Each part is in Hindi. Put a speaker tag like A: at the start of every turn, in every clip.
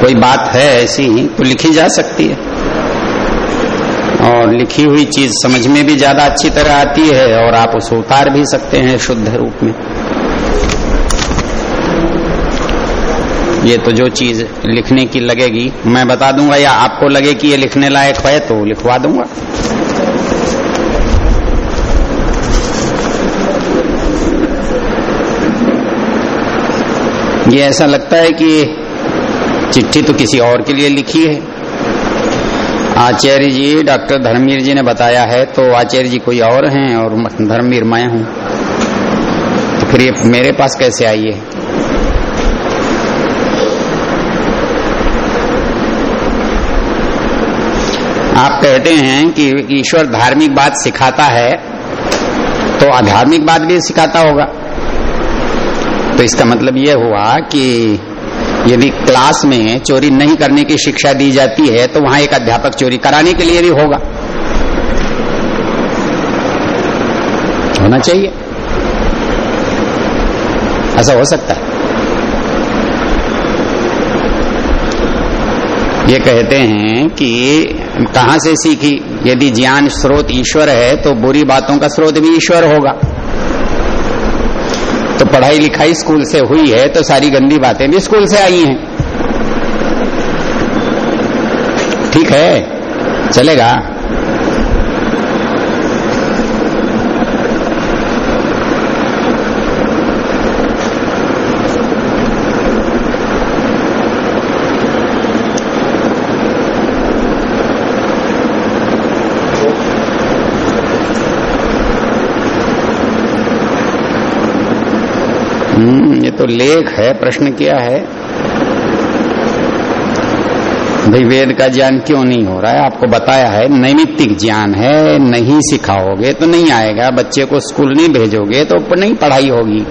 A: कोई बात है ऐसी तो लिखी जा सकती है। और लिखी हुई चीज़ समझ में भी ज़्यादा अच्छी तरह आती है, और आप उसे उतार भी सकते हैं शुद्ध रूप में। ये तो जो चीज़ लिखने की लगेगी, मैं बता दूँगा, या आपको लगे कि ये लिखने लायक है तो लिखवा दूँगा। ये ऐसा लगता है कि चिट्ठी तो किसी और के लिए लिखी है। आचार्य जी, डॉक्टर धर्मवीर जी ने बताया है तो आचार्य जी कोई और हैं और धर्मवीर मैं हूँ। तो फिर ये मेरे पास कैसे आई है? आप कहते हैं कि ईश्वर धार्मिक बात सिखाता है तो आध्यात्मिक बात भी सिखाता होगा। तो इसका मतलब यह हुआ कि यदि क्लास में चोरी नहीं करने की शिक्षा दी जाती है तो वहाँ एक अध्यापक चोरी कराने के लिए भी होगा। होना चाहिए। ऐसा हो सकता है। ये कहते हैं कि कहा से सीखी? यदि ज्ञान स्रोत ईश्वर है तो बुरी बातों का स्रोत भी ईश्वर होगा। तो पढ़ाई लिखाई स्कूल से हुई है तो सारी गंदी बातें भी स्कूल से आई हैं। ठीक है? चलेगा हम्म, ये तो लेख है, प्रश्न क्या है? भाई, वेद का ज्ञान क्यों नहीं हो रहा है? आपको बताया है, नैमित्तिक ज्ञान है, नहीं सिखाओगे तो नहीं आएगा, बच्चे को स्कूल नहीं भेजोगे तो नहीं पढ़ाई होगी।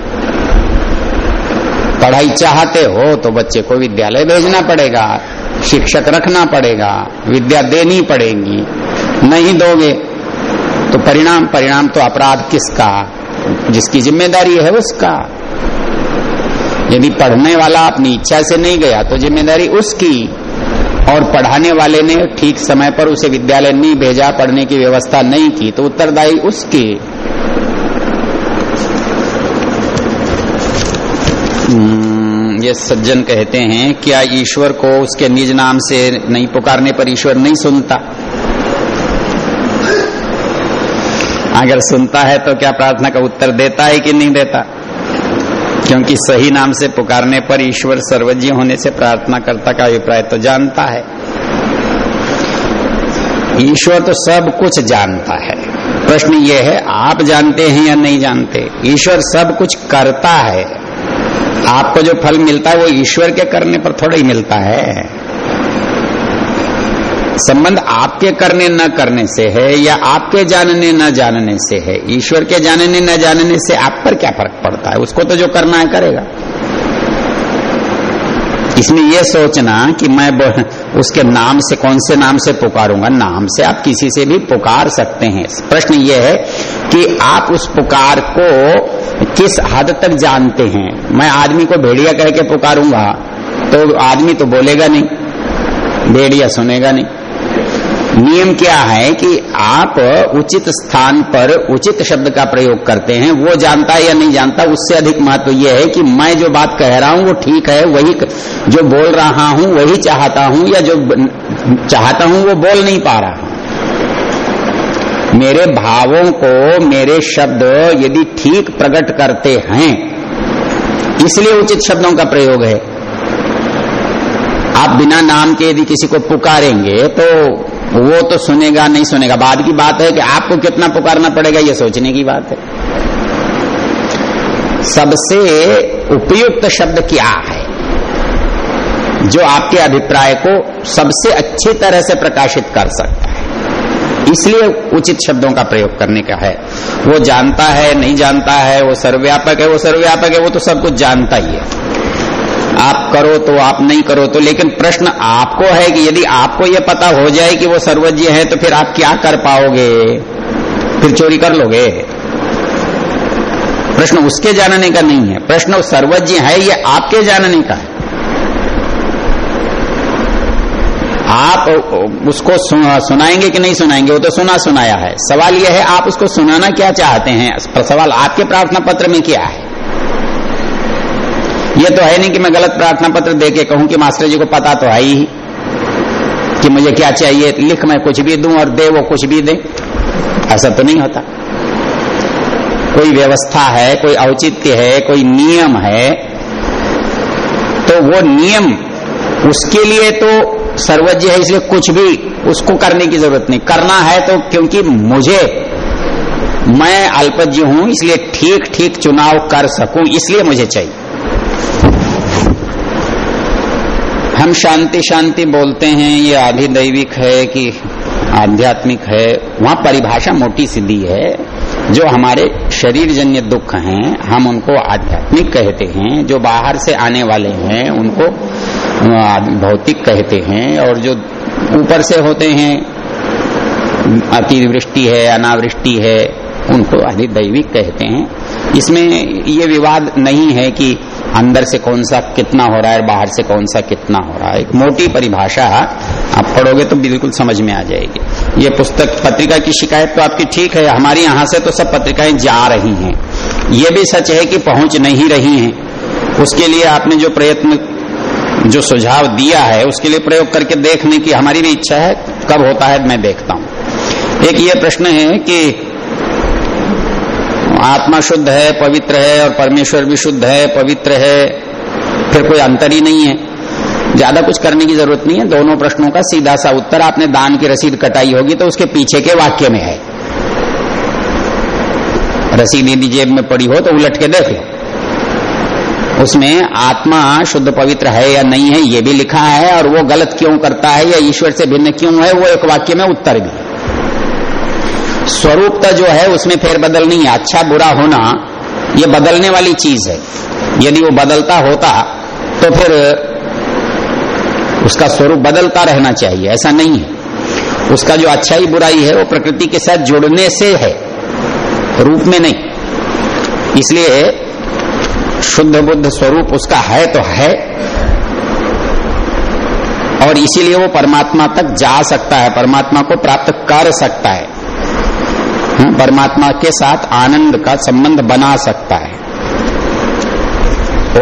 A: पढ़ाई चाहते हो तो बच्चे को विद्यालय भेजना पड़ेगा, शिक्षक रखना पड़ेगा, विद्या देनी पड़ेगी। नहीं दोगे तो परिणाम परिणाम तो अपराध किसका? जिसकी ज़िम्मेदारी है उसका। यदि पढ़ने वाला अपनी इच्छा से नहीं गया तो ज़िम्मेदारी उसकी। और पढ़ाने वाले ने ठीक समय पर उसे विद्यालय नहीं भेजा पढ़ने की व्यवस्था नहीं की तो उत्तरदायी उसकी। हम्म, ये सज्जन कहते हैं क्या ईश्वर को उसके निज नाम से नहीं पुकारने पर ईश्वर नहीं सुनता? अगर सुनता है तो क्या प्रार्थना का उत्तर देता है कि नहीं देता? क्योंकि सही नाम से पुकारने पर ईश्वर सर्वज्ञ होने से प्रार्थना करता का अभिप्राय तो जानता है। ईश्वर तो सब कुछ जानता है। प्रश्न ये है, आप जानते हैं या नहीं जानते? ईश्वर सब कुछ करता है। आपको जो फल मिलता है वो ईश्वर के करने पर थोड़ा ही मिलता है। संबंध आपके करने न करने से है या आपके जानने न जानने से है? ईश्वर के जानने न जानने से आप पर क्या फ़र्क पड़ता है? उसको तो जो करना है, करेगा। इसमें यह सोचना कि मैं उसके नाम से, कौन से नाम से पुकारूँगा? नाम से आप किसी से भी पुकार सकते हैं। प्रश्न यह है कि आप उस पुकार को किस हद तक जानते हैं? मैं आदमी को भेड़िया कह के पुकारूँगा तो आदमी तो बोलेगा नहीं, भेड़िया सुनेगा नहीं। नियम क्या है कि आप उचित स्थान पर उचित शब्द का प्रयोग करते हैं, वो जानता है या नहीं जानता, उससे अधिक महत्व यह है कि मैं जो बात कह रहा हूँ वो ठीक है, वही जो बोल रहा हूँ, वही चाहता हूँ, या जो चाहता हूँ वो बोल नहीं पा रहा हूँ। मेरे भावों को मेरे शब्द यदि ठीक प्रकट करते हैं, इसलिए उचित शब्दों का प्रयोग है। आप बिना नाम के यदि किसी को पुकारेंगे तो वो तो सुनेगा, नहीं सुनेगा। बाद की बात है कि आपको कितना पुकारना पड़ेगा, ये सोचने की बात है। सबसे उपयुक्त शब्द क्या है? जो आपके अभिप्राय को सबसे अच्छी तरह से प्रकाशित कर सकता है। इसलिए उचित शब्दों का प्रयोग करने का है। वो जानता है, नहीं जानता है, वो सर्वव्यापक है, वो सर्वव्यापक है, वो तो सब कुछ जानता ही है। आप करो तो आप नहीं करो तो लेकिन प्रश्न आपको है कि यदि आपको यह पता हो जाए कि वो सर्वज्ञ है तो फिर आप क्या कर पाओगे? फिर चोरी कर लोगे? प्रश्न उसके जानने का नहीं है। प्रश्न सर्वज्ञ है, ये आपके जानने का है। आप उसको सुनाएँगे कि नहीं सुनाएँगे? वो तो सुना सुनाया है। सवाल यह है, आप उसको सुनाना क्या चाहते हैं? सवाल आपके प्रार्थना पत्र में क्या है? ये तो है नहीं कि मैं गलत प्रार्थना पत्र दे के कहूँ कि मास्टर जी को पता तो है ही कि मुझे क्या चाहिए, लिख मैं कुछ भी दूँ और दे, वो कुछ भी दे। ऐसा तो नहीं होता। कोई व्यवस्था है, कोई औचित्य है, कोई नियम है तो वो नियम उसके लिए तो सर्वज्ञ है, इसलिए कुछ भी उसको करने की ज़रूरत नहीं। करना है तो क्योंकि मुझे, मैं अल्पज्ञ हूँ, इसलिए ठीक ठीक चुनाव कर सकूँ, इसलिए मुझे चाहिए। हम शांति शांति बोलते हैं, ये आधिदैविक है कि आध्यात्मिक है, वहाँ परिभाषा मोटी सीधी है, जो हमारे शरीर जन्य दुख हैं, हम उनको आध्यात्मिक कहते हैं, जो बाहर से आने वाले हैं, उनको भौतिक कहते हैं, और जो ऊपर से होते हैं, अतिवृष्टि है, अनावृष्टि है, उनको अधिदैविक कहते हैं। इसमें ये विवाद नहीं है कि अंदर से कौन सा कितना हो रहा है, बाहर से कौन सा कितना हो रहा है। एक मोटी परिभाषा आप पढ़ोगे तो बिल्कुल समझ में आ जाएगी। ये पुस्तक पत्रिका की शिकायत तो आपकी ठीक है, हमारे यहाँ से तो सब पत्रिकाएँ जा रही हैं। ये भी सच है कि पहुँच नहीं रही हैं। उसके लिए आपने जो प्रयत्न, जो सुझाव दिया है, उसके लिए प्रयोग करके देखने की हमारी भी इच्छा है, कब होता है मैं देखता हूँ। एक ये प्रश्न है कि आत्मा शुद्ध है, पवित्र है और परमेश्वर भी शुद्ध है, पवित्र है, फिर कोई अंतर ही नहीं है। ज़्यादा कुछ करने की ज़रूरत नहीं है, दोनों प्रश्नों का सीधा सा उत्तर, आपने दान की रसीद कटाई होगी तो उसके पीछे के वाक्य में है। रसीद यदि जेब में पड़ी हो तो उलट के देख लो। उसमें आत्मा शुद्ध, पवित्र है या नहीं है, ये भी लिखा है और वो गलत क्यों करता है या ईश्वर से भिन्न क्यों है, वो एक वाक्य में उत्तर भी है स्वरूपता जो है उसमें फेरबदल नहीं है। अच्छा बुरा होना, ये बदलने वाली चीज़ है। यदि वो बदलता होता तो फिर उसका स्वरूप बदलता रहना चाहिए, ऐसा नहीं है। उसका जो अच्छाई बुराई है, वो प्रकृति के साथ जुड़ने से है, रूप में नहीं। इसलिए शुद्ध बुद्ध स्वरूप उसका है तो है, और इसीलिए वो परमात्मा तक जा सकता है, परमात्मा को प्राप्त कर सकता है। परमात्मा के साथ आनंद का संबंध बना सकता है।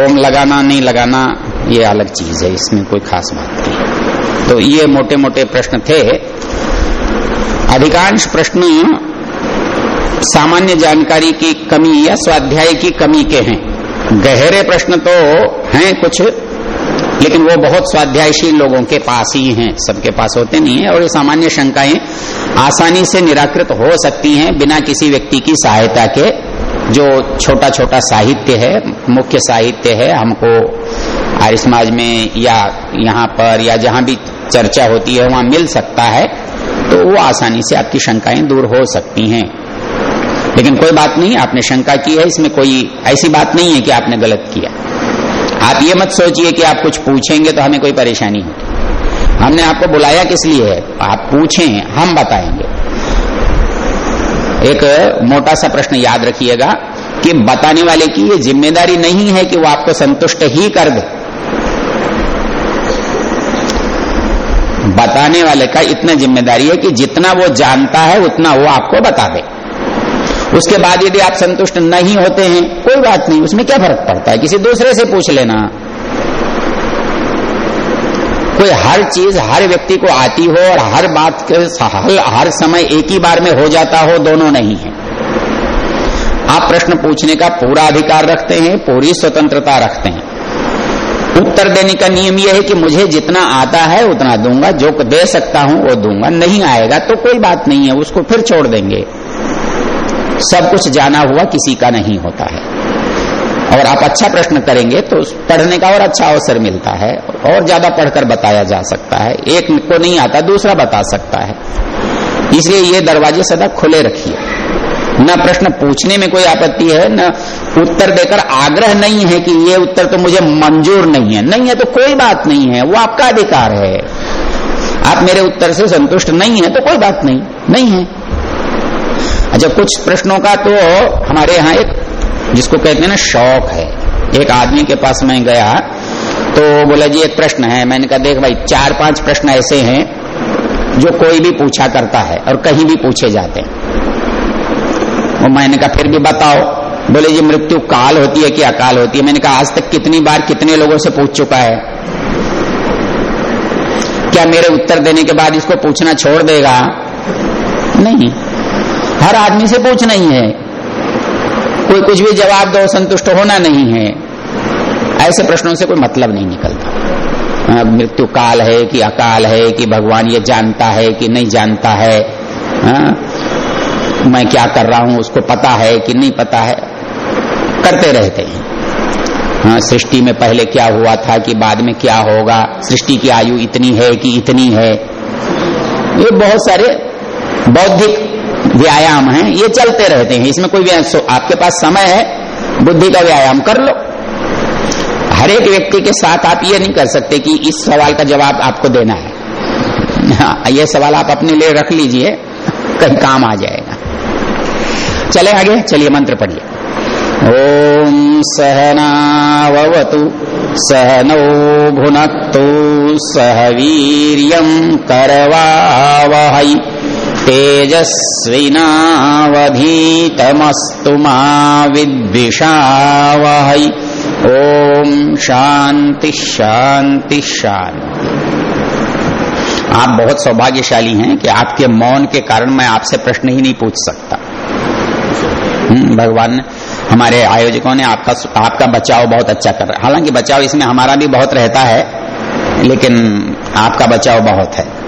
A: ओम लगाना, नहीं लगाना, ये अलग चीज़ है, इसमें कोई खास बात नहीं। तो ये मोटे मोटे प्रश्न थे। अधिकांश प्रश्न सामान्य जानकारी की कमी या स्वाध्याय की कमी के हैं। गहरे प्रश्न तो हैं कुछ लेकिन वो बहुत स्वाध्यायशील लोगों के पास ही हैं, सबके पास होते नहीं है, और ये सामान्य शंकाएँ आसानी से निराकृत हो सकती हैं बिना किसी व्यक्ति की सहायता के। जो छोटा छोटा साहित्य है, मुख्य साहित्य है, हमको आर्य समाज में या यहाँ पर या जहाँ भी चर्चा होती है, वहाँ मिल सकता है तो वो आसानी से आपकी शंकाएँ दूर हो सकती हैं। लेकिन कोई बात नहीं, आपने शंका की है, इसमें कोई ऐसी बात नहीं है कि आपने गलत किया। आप ये मत सोचिए कि आप कुछ पूछेंगे तो हमें कोई परेशानी होगी हमने आपको बुलाया किस लिए है? आप पूछें, हम बताएँगे। एक मोटा सा प्रश्न याद रखिएगा कि बताने वाले की ये ज़िम्मेदारी नहीं है कि वो आपको संतुष्ट ही कर दे। बताने वाले का इतना ज़िम्मेदारी है कि जितना वो जानता है, उतना वो आपको बता दे। उसके बाद यदि आप संतुष्ट नहीं होते हैं, कोई बात नहीं, उसमें क्या फ़र्क पड़ता है? किसी दूसरे से पूछ लेना। कोई हर चीज़ हर व्यक्ति को आती हो और हर बात के हल, हर समय एक ही बार में हो जाता हो, दोनों नहीं है। आप प्रश्न पूछने का पूरा अधिकार रखते हैं, पूरी स्वतंत्रता रखते हैं। उत्तर देने का नियम यह है कि मुझे जितना आता है, उतना दूँगा, जो दे सकता हूँ, वो दूँगा, नहीं आएगा तो कोई बात नहीं है, उसको फिर छोड़ देंगे। सब कुछ जाना हुआ किसी का नहीं होता है। और आप अच्छा प्रश्न करेंगे तो पढ़ने का और अच्छा अवसर मिलता है और ज़्यादा पढ़कर बताया जा सकता है। एक को नहीं आता, दूसरा बता सकता है। इसलिए ये दरवाजे सदा खुले रखिए। न प्रश्न पूछने में कोई आपत्ति है, न उत्तर देकर आग्रह नहीं है कि ये उत्तर तो मुझे मंजूर नहीं है। नहीं है तो कोई बात नहीं है, वो आपका अधिकार है। आप मेरे उत्तर से संतुष्ट नहीं है तो कोई बात नहीं। नहीं है। अच्छा कुछ प्रश्नों का तो हमारे यहाँ एक, जिसको कहते हैं ना, शौक है। एक आदमी के पास मैं गया तो बोला, जी, एक प्रश्न है। मैंने कहा, देख भाई, चार पाँच प्रश्न ऐसे हैं, जो कोई भी पूछा करता है और कहीं भी पूछे जाते हैं। वो मैंने कहा, फिर भी बताओ। बोले, जी, मृत्यु काल होती है कि अकाल होती है? मैंने कहा, आज तक कितनी बार कितने लोगों से पूछ चुका है? क्या मेरे उत्तर देने के बाद इसको पूछना छोड़ देगा? नहीं। हर आदमी से पूछ नहीं है। कोई कुछ भी जवाब दो, संतुष्ट होना नहीं है। ऐसे प्रश्नों से कोई मतलब नहीं निकलता। मृत्यु काल है कि अकाल है कि भगवान ये जानता है कि नहीं जानता है। हा? मैं क्या कर रहा हूँ उसको पता है कि नहीं पता है। करते रहते हैं। हाँ सृष्टि में पहले क्या हुआ था कि बाद में क्या होगा? सृष्टि की आयु इतनी है कि इतनी है? ये बहुत सारे बौद्धिक व्यायाम है ये चलते रहते हैं। इसमें कोई आपके पास समय है बुद्धि का व्यायाम कर लो। हर एक व्यक्ति के साथ आप ये नहीं कर सकते कि इस सवाल का जवाब आपको देना है। हाँ, ये सवाल आप अपने लिए रख लीजिए कहीं काम आ जाएगा। चले आगे चलिए मंत्र पढ़िए। ओम सहनावतु सह वीर करवावहै। तेजस्विनावधीतमस्तु मा विद्विषावहै। ओम शांति शांति शांति आप बहुत सौभाग्यशाली हैं कि आपके मौन के कारण मैं आपसे प्रश्न ही नहीं पूछ सकता। भगवान ने, हमारे आयोजकों ने आपका आपका बचाव बहुत अच्छा कर रहा हालाँकि बचाव इसमें हमारा भी बहुत रहता है, लेकिन आपका बचाव बहुत है।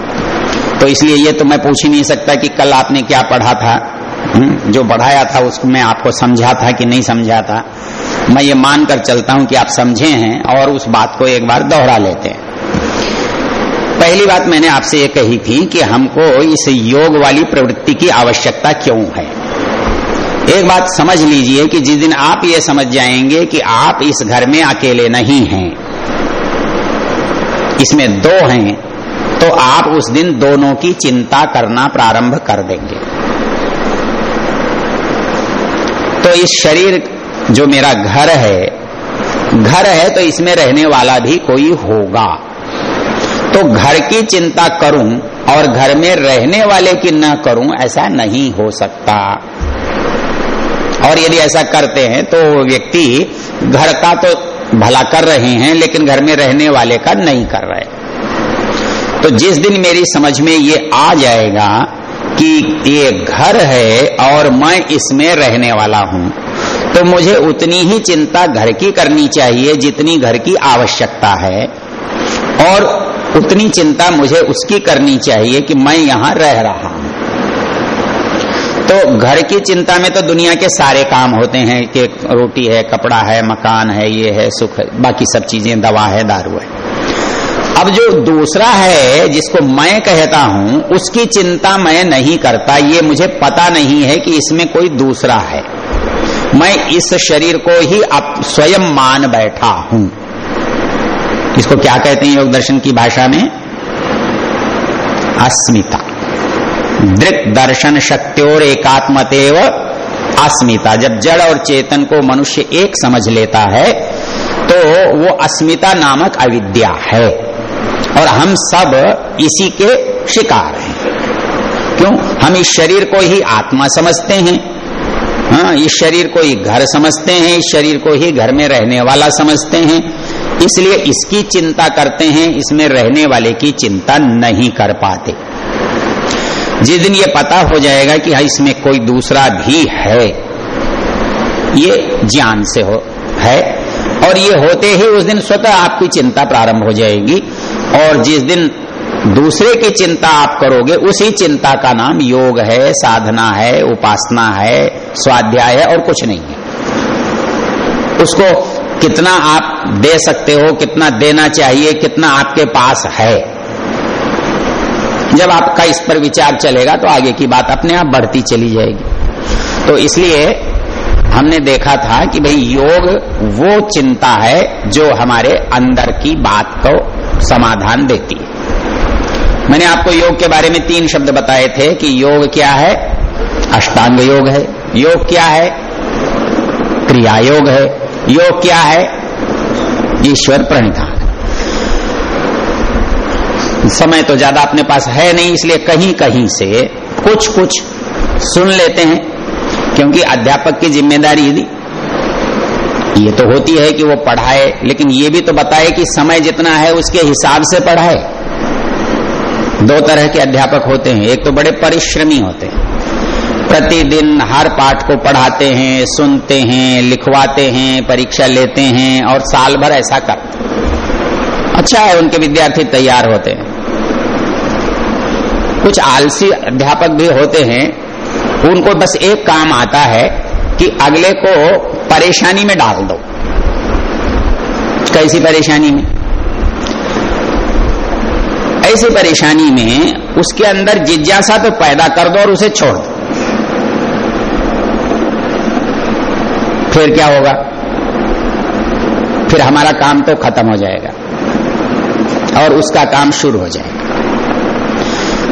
A: तो इसलिए ये तो मैं पूछ ही नहीं सकता कि कल आपने क्या पढ़ा था। जो पढ़ाया था उसको मैं आपको समझा था कि नहीं समझा था। मैं ये मानकर चलता हूँ कि आप समझे हैं और उस बात को एक बार दोहरा लेते हैं। पहली बात मैंने आपसे ये कही थी कि हमको इस योग वाली प्रवृत्ति की आवश्यकता क्यों है। एक बात समझ लीजिए कि जिस दिन आप ये समझ जाएँगे कि आप इस घर में अकेले नहीं हैं, इसमें दो हैं तो आप उस दिन दोनों की चिंता करना प्रारंभ कर देंगे। तो इस शरीर जो मेरा घर है घर है तो इसमें रहने वाला भी कोई होगा। तो घर की चिंता करूँ और घर में रहने वाले की न करूँ, ऐसा नहीं हो सकता। और यदि ऐसा करते हैं तो व्यक्ति घर का तो भला कर रहे हैं, लेकिन घर में रहने वाले का नहीं कर रहे। तो जिस दिन मेरी समझ में ये आ जाएगा कि ये घर है और मैं इसमें रहने वाला हूँ तो मुझे उतनी ही चिंता घर की करनी चाहिए जितनी घर की आवश्यकता है। और उतनी चिंता मुझे उसकी करनी चाहिए कि मैं यहाँ रह रहा हूँ। तो घर की चिंता में तो दुनिया के सारे काम होते हैं कि रोटी है, कपड़ा है, मकान है, ये है, सुख है, बाकी सब चीज़ें, दवा है, दारू है। अब जो दूसरा है, जिसको मैं कहता हूँ, उसकी चिंता मैं नहीं करता। ये मुझे पता नहीं है कि इसमें कोई दूसरा है। मैं इस शरीर को ही अब स्वयं मान बैठा हूँ। इसको क्या कहते हैं योग दर्शन की भाषा में? अस्मिता। दृक दर्शन शक्तियोर एकात्मतेव अस्मिता। जब जड़ और चेतन को मनुष्य एक समझ लेता है तो वो अस्मिता नामक अविद्या है। और हम सब इसी के शिकार हैं। क्यों? हम इस शरीर को ही आत्मा समझते हैं। हाँ इस शरीर को ही घर समझते हैं, इस शरीर को ही घर में रहने वाला समझते हैं। इसलिए इसकी चिंता करते हैं, इसमें रहने वाले की चिंता नहीं कर पाते। जिस दिन ये पता हो जाएगा कि हाँ इसमें कोई दूसरा भी है, ये ज्ञान से हो, है। और ये होते ही उस दिन स्वतः आपकी चिंता प्रारंभ हो जाएगी। और जिस दिन दूसरे की चिंता आप करोगे, उसी चिंता का नाम योग है, साधना है, उपासना है, स्वाध्याय है और कुछ नहीं है। उसको कितना आप दे सकते हो, कितना देना चाहिए, कितना आपके पास है। जब आपका इस पर विचार चलेगा तो आगे की बात अपने आप बढ़ती चली जाएगी। तो इसलिए हमने देखा था कि भाई योग वो चिंता है जो हमारे अंदर की बात को समाधान देती है। मैंने आपको योग के बारे में तीन शब्द बताए थे कि योग क्या है? अष्टांग योग है। योग क्या है? क्रिया योग है। योग क्या है? ईश्वर प्रणिधान। समय तो ज़्यादा अपने पास है नहीं, इसलिए कहीं कहीं से कुछ कुछ सुन लेते हैं, क्योंकि अध्यापक की ज़िम्मेदारी ये तो होती है कि वो पढ़ाए, लेकिन ये भी तो बताए कि समय जितना है, उसके हिसाब से पढ़ाए। दो तरह के अध्यापक होते हैं, एक तो बड़े परिश्रमी होते हैं। प्रतिदिन हर पाठ को पढ़ाते हैं, सुनते हैं, लिखवाते हैं, परीक्षा लेते हैं, और साल भर ऐसा करते अच्छा है, उनके विद्यार्थी तैयार होते हैं। कुछ आलसी अध्यापक भी होते हैं, उनको बस एक काम आता है कि अगले को परेशानी में डाल दो। कैसी परेशानी में? ऐसी परेशानी में उसके अंदर जिज्ञासा तो पैदा कर दो और उसे छोड़ दो। फिर क्या होगा? फिर हमारा काम तो खत्म हो जाएगा और उसका काम शुरू हो जाएगा।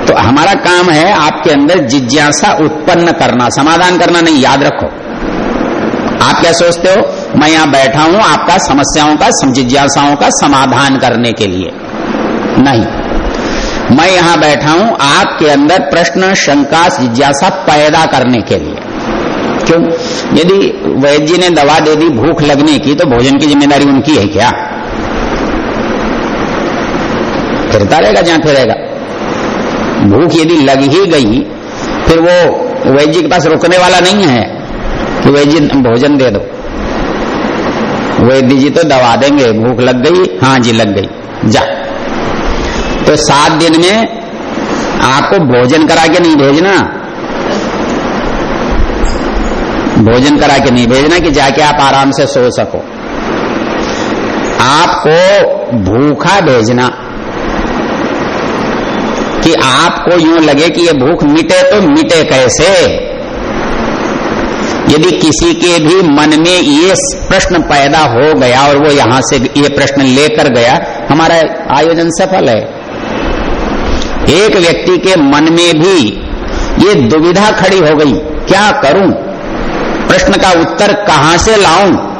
A: तो हमारा काम है आपके अंदर जिज्ञासा उत्पन्न करना, समाधान करना नहीं, याद रखो। आप क्या सोचते हो? मैं यहाँ बैठा हूँ आपका समस्याओं का, जिज्ञासाओं का समाधान करने के लिए। नहीं। मैं यहाँ बैठा हूँ आपके अंदर प्रश्न, शंका, जिज्ञासा पैदा करने के लिए। क्यों? यदि वैद्य जी ने दवा दे दी भूख लगने की तो भोजन की ज़िम्मेदारी उनकी है क्या? फिरता रहेगा जहाँ फिरेगा। भूख यदि लग ही गई, फिर वो वैद्य के पास रुकने वाला नहीं है। वैद्य भोजन दे दो। वैद्य जी तो दवा देंगे, भूख लग गई हाँ जी लग गई, जा। तो सात दिन में आपको भोजन करा के नहीं भेजना। भोजन करा के नहीं भेजना कि जाके आप आराम से सो सको। आपको भूखा भेजना। कि आपको यूँ लगे कि ये भूख मिटे तो मिटे कैसे? यदि किसी के भी मन में ये प्रश्न पैदा हो गया और वो यहाँ से ये प्रश्न लेकर गया, हमारा आयोजन सफल है। एक व्यक्ति के मन में भी ये दुविधा खड़ी हो गई, क्या करूँ? प्रश्न का उत्तर कहाँ से लाऊं?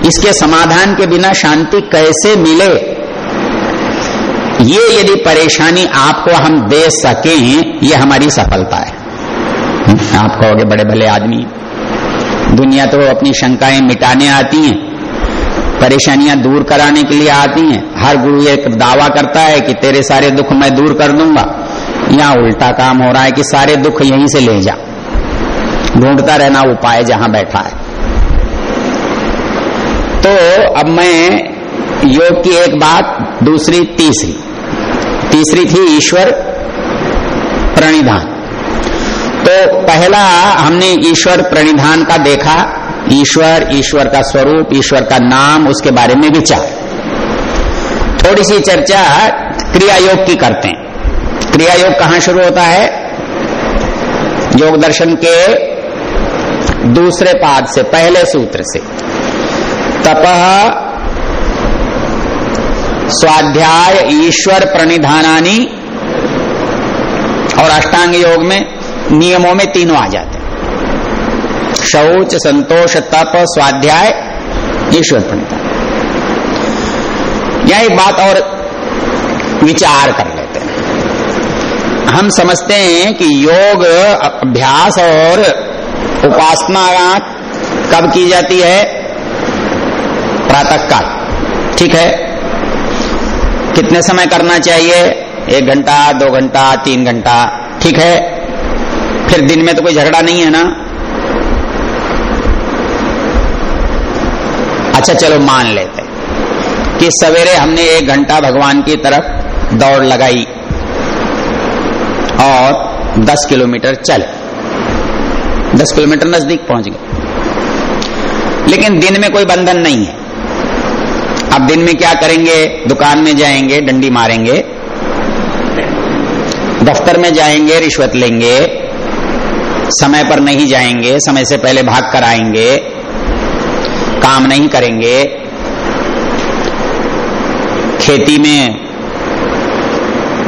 A: इसके समाधान के बिना शांति कैसे मिले? ये यदि परेशानी आपको हम दे सके, ये हमारी सफलता है। आप कहोगे बड़े भले आदमी। दुनिया तो अपनी शंकाएँ मिटाने आती हैं, परेशानियाँ दूर कराने के लिए आती हैं। हर गुरु एक दावा करता है कि तेरे सारे दुख मैं दूर कर दूँगा। यहाँ उल्टा काम हो रहा है कि सारे दुख यहीं से ले जा। ढूंढता रहना उपाय जहाँ बैठा है। तो अब मैं योग की एक बात, दूसरी, तीसरी। तीसरी थी ईश्वर प्रणिधान। पहला हमने ईश्वर प्रणिधान का देखा, ईश्वर ईश्वर का स्वरूप, ईश्वर का नाम, उसके बारे में विचार। थोड़ी सी चर्चा क्रिया योग की करते हैं। क्रिया योग कहाँ शुरू होता है? योग दर्शन के दूसरे पाद से, पहले सूत्र से। तपह स्वाध्याय ईश्वर प्रणिधानी और अष्टांग योग में नियमों में तीनों आ जाते हैं। शौच, संतोष, तप, स्वाध्याय, ईश्वर प्रणता यह एक बात और विचार कर लेते हैं। हम समझते हैं कि योग, अभ्यास और उपासना कब की जाती है? प्रातः काल ठीक है? कितने समय करना चाहिए? एक घंटा, दो घंटा, तीन घंटा। ठीक है? फिर दिन में तो कोई झगड़ा नहीं है ना? अच्छा चलो मान लेते कि सवेरे हमने एक घंटा भगवान की तरफ़ दौड़ लगाई और दस किलोमीटर चले। दस किलोमीटर नज़दीक पहुँच गए। लेकिन दिन में कोई बंधन नहीं है। अब दिन में क्या करेंगे? दुकान में जाएँगे, डंडी मारेंगे, दफ्तर में जाएँगे, रिश्वत लेंगे समय पर नहीं जाएँगे, समय से पहले भाग कर आएँगे काम नहीं करेंगे। खेती में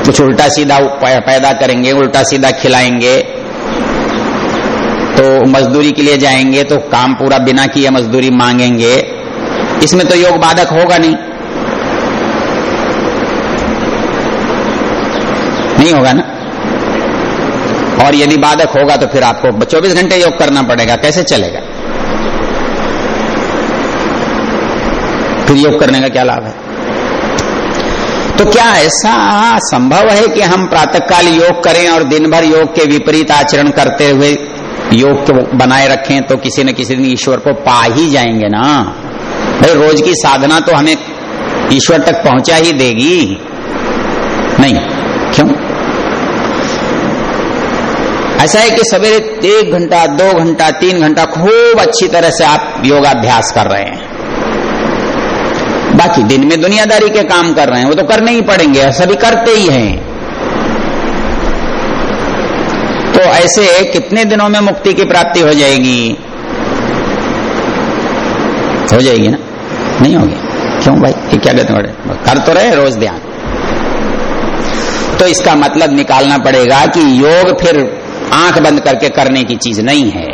A: कुछ उल्टा सीधा पैदा करेंगे, उल्टा सीधा खिलाएँगे। तो मजदूरी के लिए जाएँगे तो काम पूरा बिना किए मजदूरी मांगेंगे। इसमें तो योग बाधक होगा नहीं। नहीं होगा ना? और यदि बाधक होगा तो फिर आपको 24 घंटे योग करना पड़ेगा। कैसे चलेगा? फिर योग करने का क्या लाभ है? तो क्या ऐसा संभव है कि हम प्रातःकाल योग करें और दिन भर योग के विपरीत आचरण करते हुए योग को बनाए रखें तो किसी न किसी दिन ईश्वर को पा ही जाएँगे ना? भाई, रोज की साधना तो हमें ईश्वर तक पहुँचा ही देगी। नहीं। क्यों? ऐसा है कि सवेरे एक घंटा, दो घंटा, तीन घंटा खूब अच्छी तरह से आप योगाभ्यास कर रहे हैं। बाकी दिन में दुनियादारी के काम कर रहे हैं, वो तो करने ही पड़ेंगे, सभी करते ही हैं। तो ऐसे कितने दिनों में मुक्ति की प्राप्ति हो जाएगी? हो जाएगी ना? नहीं होगी। क्यों भाई? ये क्या कहते हैं कर तो रहे रोज ध्यान। तो इसका मतलब निकालना पड़ेगा कि योग फिर आँख बंद करके करने की चीज़ नहीं है।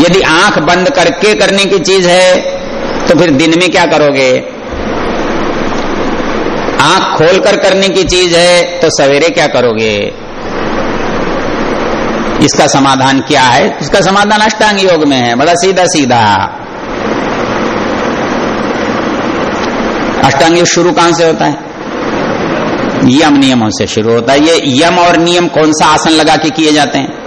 A: यदि आँख बंद करके करने की चीज़ है तो फिर दिन में क्या करोगे? आँख खोलकर करने की चीज़ है तो सवेरे क्या करोगे? इसका समाधान क्या है? इसका समाधान अष्टांग योग में है, बड़ा सीधा सीधा। अष्टांग योग शुरू कहाँ से होता है? यम नियमों से शुरू होता है। ये यम और नियम कौन सा आसन लगा के किए जाते हैं?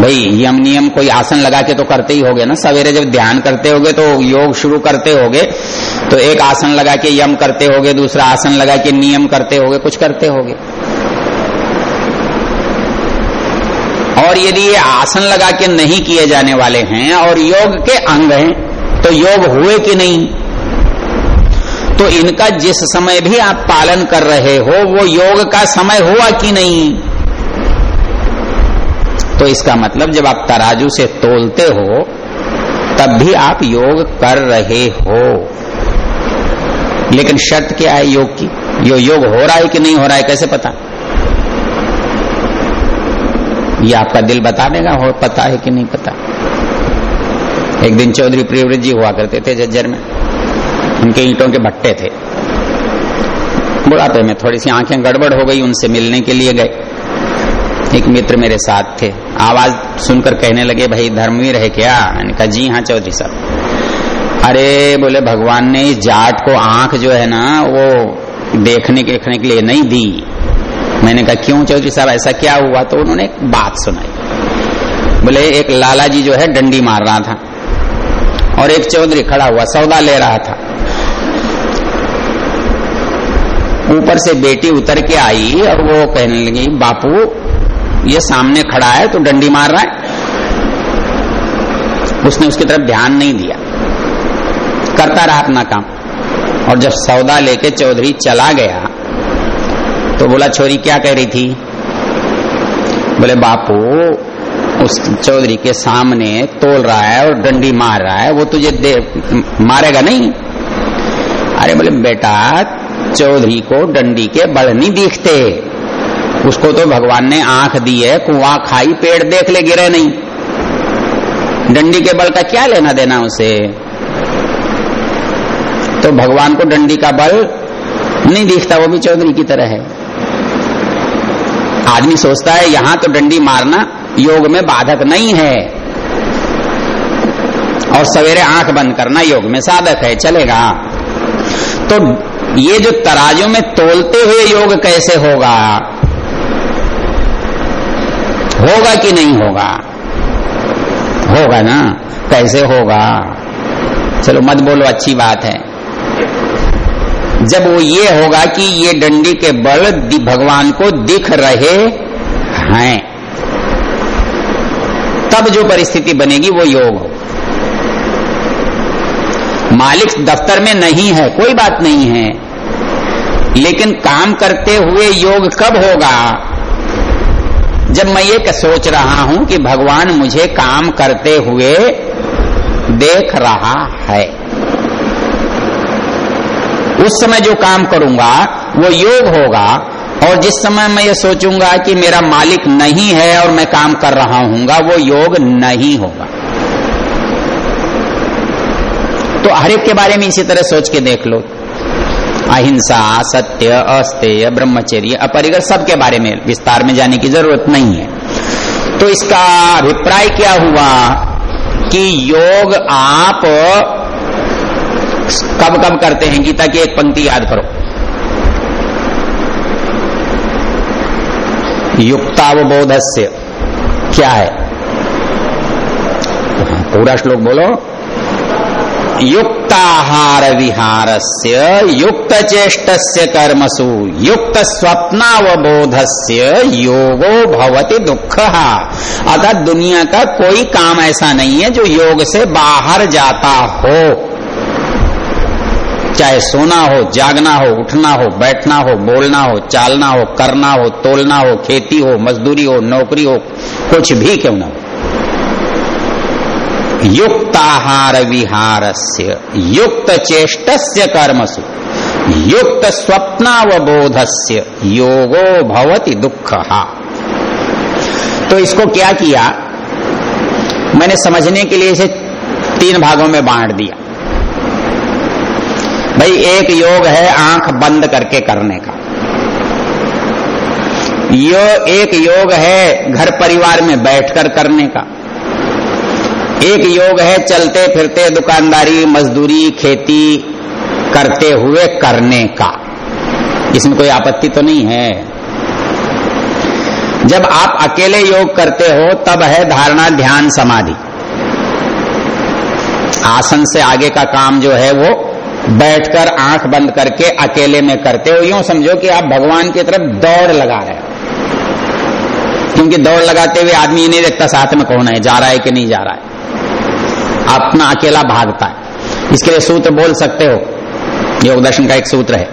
A: भाई, यम नियम कोई आसन लगा के तो करते ही होगे ना। सवेरे जब ध्यान करते होगे तो योग शुरू करते होगे तो एक आसन लगा के यम करते होगे, दूसरा आसन लगा के नियम करते होगे, कुछ करते होगे। और यदि ये आसन लगा के नहीं किए जाने वाले हैं और योग के अंग हैं तो योग हुए कि नहीं? तो इनका जिस समय भी आप पालन कर रहे हो, वो योग का समय हुआ कि नहीं? तो इसका मतलब जब आप तराजू से तोलते हो, तब भी आप योग कर रहे हो। लेकिन शर्त क्या है योग की? यो योग हो रहा है कि नहीं हो रहा है, कैसे पता? ये आपका दिल बता देगा, हो, पता है कि नहीं पता? एक दिन चौधरी प्रियव्रत जी हुआ करते थे जज्जर में। उनके ईंटों के भट्टे थे। बुढ़ापे में थोड़ी सी आँखें गड़बड़ हो गई, उनसे मिलने के लिए गए। एक मित्र मेरे साथ थे। आवाज़ सुनकर कहने लगे, भाई, धर्मवीर है क्या? कहा, जी हाँ चौधरी साहब। अरे, बोले, भगवान ने इस जाट को आँख जो है ना, वो देखने के देखने के लिए नहीं दी। मैंने कहा, क्यों चौधरी साहब, ऐसा क्या हुआ? तो उन्होंने एक बात सुनाई। बोले, एक लाला जी जो है, डंडी मार रहा था और एक चौधरी खड़ा हुआ, सौदा ले रहा था। ऊपर से बेटी उतर के आई और वो कहने लगी, बापू, ये सामने खड़ा है तो डंडी मार रहा है? उसने उसकी तरफ़ ध्यान नहीं दिया। करता रहा अपना काम। और जब सौदा लेके चौधरी चला गया तो बोला, छोरी, क्या कह रही थी? बोले, बापू, उस चौधरी के सामने तोल रहा है और डंडी मार रहा है, वो तुझे दे, मारेगा नहीं? अरे बोले, बेटा चौधरी को डंडी के बल नहीं दिखते। उसको तो भगवान ने आँख दी है, कुआ खाई, पेड़ देख ले, गिरे नहीं। डंडी के बल का क्या लेना देना उसे? तो भगवान को डंडी का बल नहीं दिखता, वो भी चौधरी की तरह है। आदमी सोचता है, यहाँ तो डंडी मारना योग में बाधक नहीं है। और सवेरे आँख बंद करना योग में साधक है, चलेगा। तो ये जो तराजू में तोलते हुए योग कैसे होगा? होगा कि नहीं होगा? होगा ना? कैसे होगा? चलो मत बोलो, अच्छी बात है। जब वो ये होगा कि ये डंडी के बल भगवान को दिख रहे हैं, तब जो परिस्थिति बनेगी वो योग हो मालिक दफ्तर में नहीं है, कोई बात नहीं है। लेकिन काम करते हुए योग कब होगा? जब मैं ये सोच रहा हूँ कि भगवान मुझे काम करते हुए देख रहा है। उस समय जो काम करूँगा, वो योग होगा, और जिस समय मैं ये सोचूँगा कि मेरा मालिक नहीं है और मैं काम कर रहा हूँगा, वो योग नहीं होगा। तो हर एक के बारे में इसी तरह सोच के देख लो। अहिंसा, सत्य, अस्तेय, ब्रह्मचर्य अपरिगर सबके बारे में, विस्तार में जाने की ज़रूरत नहीं है। तो इसका अभिप्राय क्या हुआ कि योग आप कब कब करते हैं? गीता की एक पंक्ति याद करो। युक्तावबोध से क्या है? पूरा श्लोक बोलो। युक्ताहार विहार से युक्त चेष्ट कर्मसु युक्त स्वप्नावबोध से योगो भवति दुख। अर्थात दुनिया का कोई काम ऐसा नहीं है जो योग से बाहर जाता हो। चाहे सोना हो, जागना हो, उठना हो, बैठना हो, बोलना हो, चालना हो, करना हो, तोलना हो, खेती हो, मजदूरी हो, नौकरी हो, कुछ भी क्यों ना हो। युक्ताहार विहार से युक्त चेष्ट कर्मसु युक्त स्वप्नावबोध से योगो भवती दुख। तो इसको क्या किया? मैंने समझने के लिए इसे तीन भागों में बांट दिया। भाई, एक योग है आँख बंद करके करने का। यो, एक योग है घर परिवार में बैठकर करने का। एक योग है चलते फिरते, दुकानदारी, मजदूरी, खेती करते हुए करने का। इसमें कोई आपत्ति तो नहीं है। जब आप अकेले योग करते हो, तब है धारणा ध्यान समाधि। आसन से आगे का काम जो है, वो बैठकर आँख बंद करके अकेले में करते हो। यूँ समझो कि आप भगवान की तरफ़ दौड़ लगा रहे हो। क्योंकि दौड़ लगाते हुए आदमी नहीं देखता साथ में कौन है, जा रहा है कि नहीं जा रहा है। अपना अकेला भागता है। इसके लिए सूत्र बोल सकते हो। योग दर्शन का एक सूत्र है।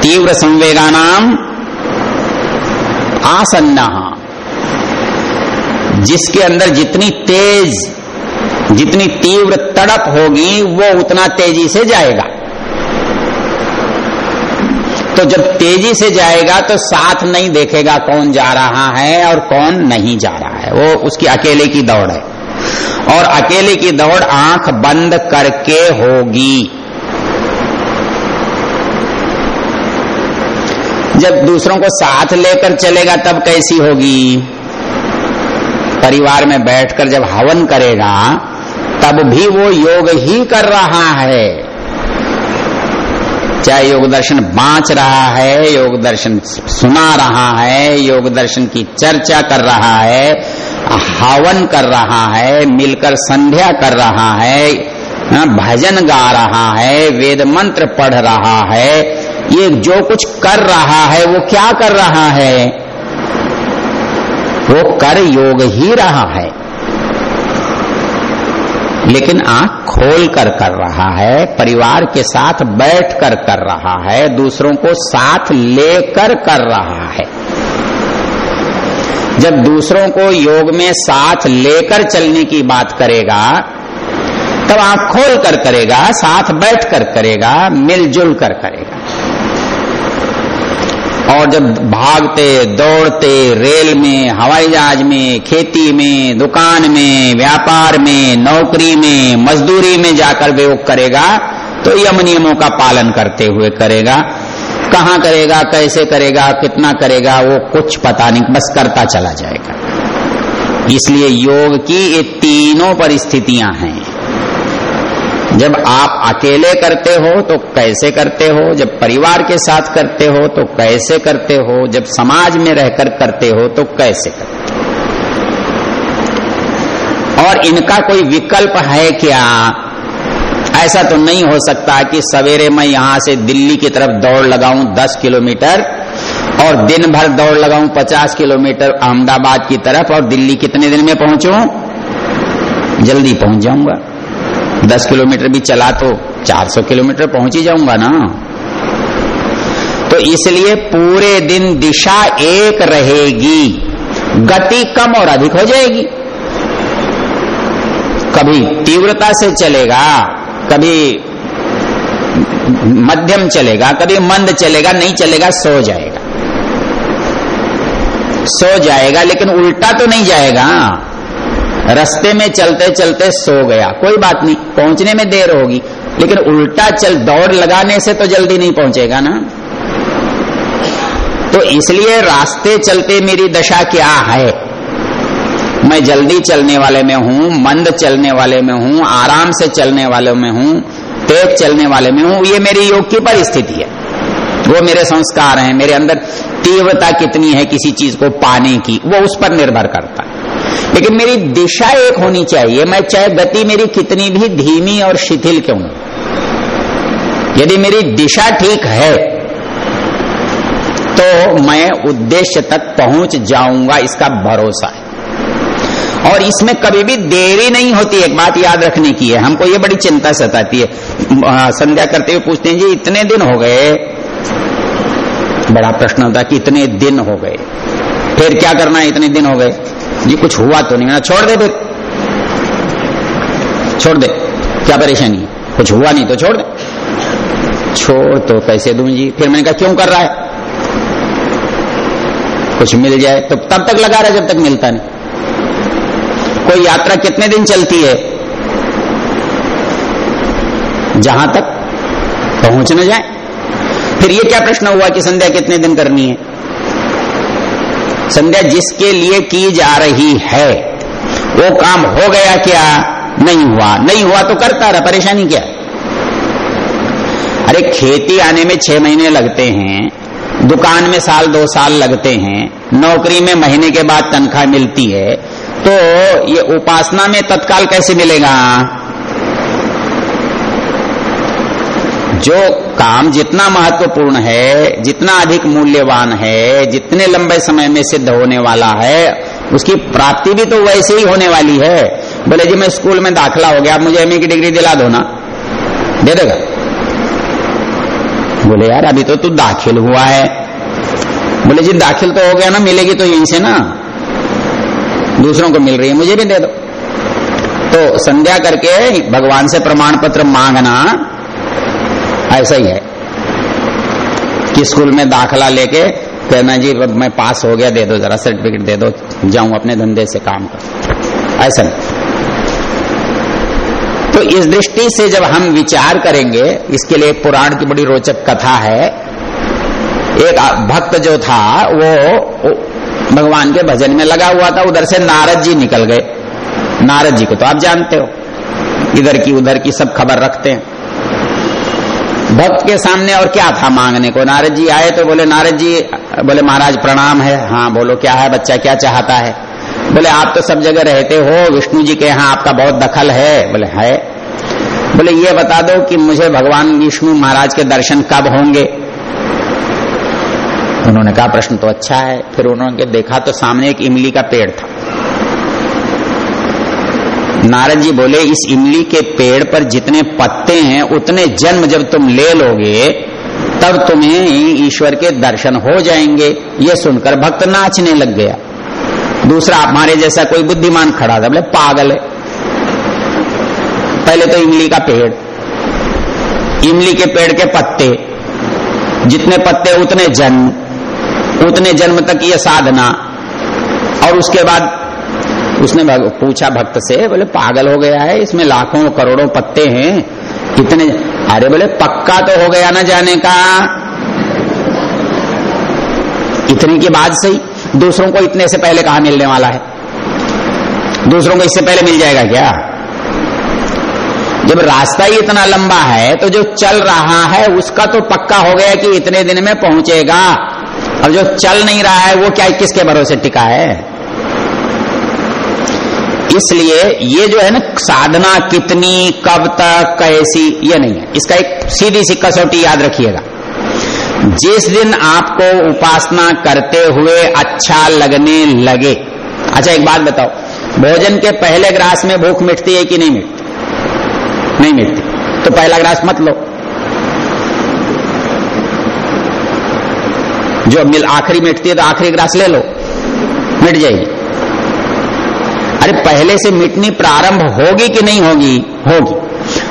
A: तीव्र संवेगा नाम आसन्ना। जिसके अंदर जितनी तेज, जितनी तीव्र तड़प होगी, वो उतना तेज़ी से जाएगा। तो जब तेज़ी से जाएगा तो साथ नहीं देखेगा कौन जा रहा है और कौन नहीं जा रहा है। वो उसकी अकेले की दौड़ है। और अकेले की दौड़ आँख बंद करके होगी। जब दूसरों को साथ लेकर चलेगा, तब कैसी होगी? परिवार में बैठकर जब हवन करेगा, तब भी वो योग ही कर रहा है। चाहे योग दर्शन बांच रहा है, योग दर्शन सुना रहा है, योग दर्शन की चर्चा कर रहा है हवन कर रहा है मिलकर संध्या कर रहा है हाँ, भजन गा रहा है वेद मंत्र पढ़ रहा है ये जो कुछ कर रहा है वो क्या कर रहा है? वो कर योग ही रहा है। लेकिन आँख खोल कर कर रहा है परिवार के साथ बैठ कर कर रहा है दूसरों को साथ लेकर कर रहा है। जब दूसरों को योग में साथ लेकर चलने की बात करेगा, तब आँख खोल कर करेगा, साथ बैठ कर करेगा, मिलजुल कर करेगा। और जब भागते, दौड़ते, रेल में, हवाई जहाज़ में, खेती में, दुकान में, व्यापार में, नौकरी में, मजदूरी में जाकर योग करेगा तो यम नियमों का पालन करते हुए करेगा। कहाँ करेगा, कैसे करेगा, कितना करेगा, वो कुछ पता नहीं, बस करता चला जाएगा। इसलिए योग की ये तीनों परिस्थितियाँ हैं। जब आप अकेले करते हो तो कैसे करते हो? जब परिवार के साथ करते हो तो कैसे करते हो? जब समाज में रहकर करते हो तो कैसे करते हो? और इनका कोई विकल्प है क्या? ऐसा तो नहीं हो सकता कि सवेरे मैं यहाँ से दिल्ली की तरफ़ दौड़ लगाऊँ दस किलोमीटर और दिन भर दौड़ लगाऊँ पचास किलोमीटर अहमदाबाद की तरफ़ और दिल्ली कितने दिन में पहुंचू? जल्दी पहुँच जाऊँगा। दस किलोमीटर भी चला तो 400 किलोमीटर पहुँच ही जाऊँगा ना। तो इसलिए पूरे दिन दिशा एक रहेगी, गति कम और अधिक हो जाएगी। कभी तीव्रता से चलेगा कभी मध्यम चलेगा, कभी मंद चलेगा, नहीं चलेगा, सो जाएगा। सो जाएगा, लेकिन उल्टा तो नहीं जाएगा। रस्ते में चलते चलते सो गया। कोई बात नहीं, पहुँचने में देर होगी, लेकिन उल्टा चल, दौड़ लगाने से तो जल्दी नहीं पहुंचेगा ना। तो इसलिए रास्ते चलते मेरी दशा क्या है? मैं जल्दी चलने वाले में हूँ, मंद चलने वाले में हूँ, आराम से चलने वाले में हूँ, तेज चलने वाले में हूँ, ये मेरी योग की परिस्थिति है। वो मेरे संस्कार हैं, मेरे अंदर तीव्रता कितनी है किसी चीज़ को पाने की, वो उस पर निर्भर करता है। लेकिन मेरी दिशा एक होनी चाहिए, मैं चाहे गति मेरी कितनी भी धीमी और शिथिल क्यों यदि मेरी दिशा ठीक है तो मैं उद्देश्य तक पहुँच जाऊँगा, इसका भरोसा है। और इसमें कभी भी देरी नहीं होती, एक बात याद रखने की है। हमको ये बड़ी चिंता सताती है। संध्या करते हुए पूछते हैं, जी, इतने दिन हो गए? बड़ा प्रश्न होता कि इतने दिन हो गए। फिर क्या करना है, इतने दिन हो गए? जी, कुछ हुआ तो नहीं। छोड़ दे फिर। छोड़ दे। क्या परेशानी कुछ हुआ नहीं तो छोड़ दे। छोड़ तो कैसे दू जी? फिर मैंने कहा, क्यों कर रहा है? कुछ मिल जाए तो तब तक लगा रहा जब तक मिलता नहीं। कोई यात्रा कितने दिन चलती है? जहाँ तक पहुँच न जाए। फिर ये क्या प्रश्न हुआ कि संध्या कितने दिन करनी है? संध्या जिसके लिए की जा रही है, वो काम हो गया क्या? नहीं हुआ। नहीं हुआ तो करता रहा, परेशानी क्या? अरे खेती आने में छह महीने लगते हैं, दुकान में साल दो साल लगते हैं, नौकरी में महीने के बाद तनख्वाह मिलती है तो ये उपासना में तत्काल कैसे मिलेगा? जो काम जितना महत्वपूर्ण है, जितना अधिक मूल्यवान है, जितने लंबे समय में सिद्ध होने वाला है, उसकी प्राप्ति भी तो वैसे ही होने वाली है। बोले जी, मैं स्कूल में दाखला हो गया, आप मुझे एमए की डिग्री दिला दो ना। दे देगा। बोले, यार, अभी तो तू दाखिल हुआ है। बोले, जी, दाखिल तो हो गया ना, मिलेगी तो यहीं से ना। दूसरों को मिल रही है, मुझे भी दे दो। तो संध्या करके भगवान से प्रमाण पत्र मांगना ऐसा ही है कि स्कूल में दाखला लेके कहना जी मैं पास हो गया, दे दो जरा सर्टिफिकेट दे दो, जाऊँ अपने धंधे से काम कर। ऐसा नहीं। तो इस दृष्टि से जब हम विचार करेंगे, इसके लिए पुराण की बड़ी रोचक कथा है। एक भक्त जो था, वो भगवान के भजन में लगा हुआ था, उधर से नारद जी निकल गए। नारद जी को तो आप जानते हो। इधर की उधर की सब खबर रखते हैं। भक्त के सामने और क्या था मांगने को? नारद जी आए तो बोले, नारद जी, बोले, महाराज प्रणाम है। हाँ बोलो, क्या है बच्चा, क्या चाहता है? बोले, आप तो सब जगह रहते हो, विष्णु जी के यहाँ आपका बहुत दखल है। बोले है। बोले, ये बता दो कि मुझे भगवान विष्णु महाराज के दर्शन कब होंगे? उन्होंने कहा, प्रश्न तो अच्छा है। फिर उन्होंने देखा तो सामने एक इमली का पेड़ था। नारद जी बोले, इस इमली के पेड़ पर जितने पत्ते हैं, उतने जन्म जब तुम ले लोगे, तब तुम्हें ईश्वर के दर्शन हो जाएँगे। ये सुनकर भक्त नाचने लग गया। दूसरा, हमारे जैसा कोई बुद्धिमान खड़ा था। बोले, पागल है। पहले तो इमली का पेड़, इमली के पेड़ के पत्ते, जितने पत्ते, उतने जन्म। उतने जन्म तक ये साधना। और उसके बाद उसने पूछा भक्त से, बोले, पागल हो गया है, इसमें लाखों करोड़ों पत्ते हैं इतने अरे बोले, पक्का तो हो गया ना जाने का। इतने की बात सही, दूसरों को इतने से पहले कहा मिलने वाला है? दूसरों को इससे पहले मिल जाएगा क्या? जब रास्ता ही इतना लंबा है तो जो चल रहा है, उसका तो पक्का हो गया कि इतने दिन में पहुंचेगा। और जो चल नहीं रहा है, वो क्या, किसके भरोसे टिका है? इसलिए ये जो है ना, साधना कितनी, कब तक, कैसी, ये नहीं है। इसका एक सीधी सी कसौटी याद रखिएगा। जिस दिन आपको उपासना करते हुए अच्छा लगने लगे। अच्छा एक बात बताओ, भोजन के पहले ग्रास में भूख मिटती है कि नहीं मिटती? नहीं मिटती। तो पहला ग्रास मत लो। जो मिल आखिरी मिटती है तो आखिरी ग्रास ले लो, मिट जाएगी। अरे पहले से मिटनी प्रारंभ होगी कि नहीं होगी? होगी।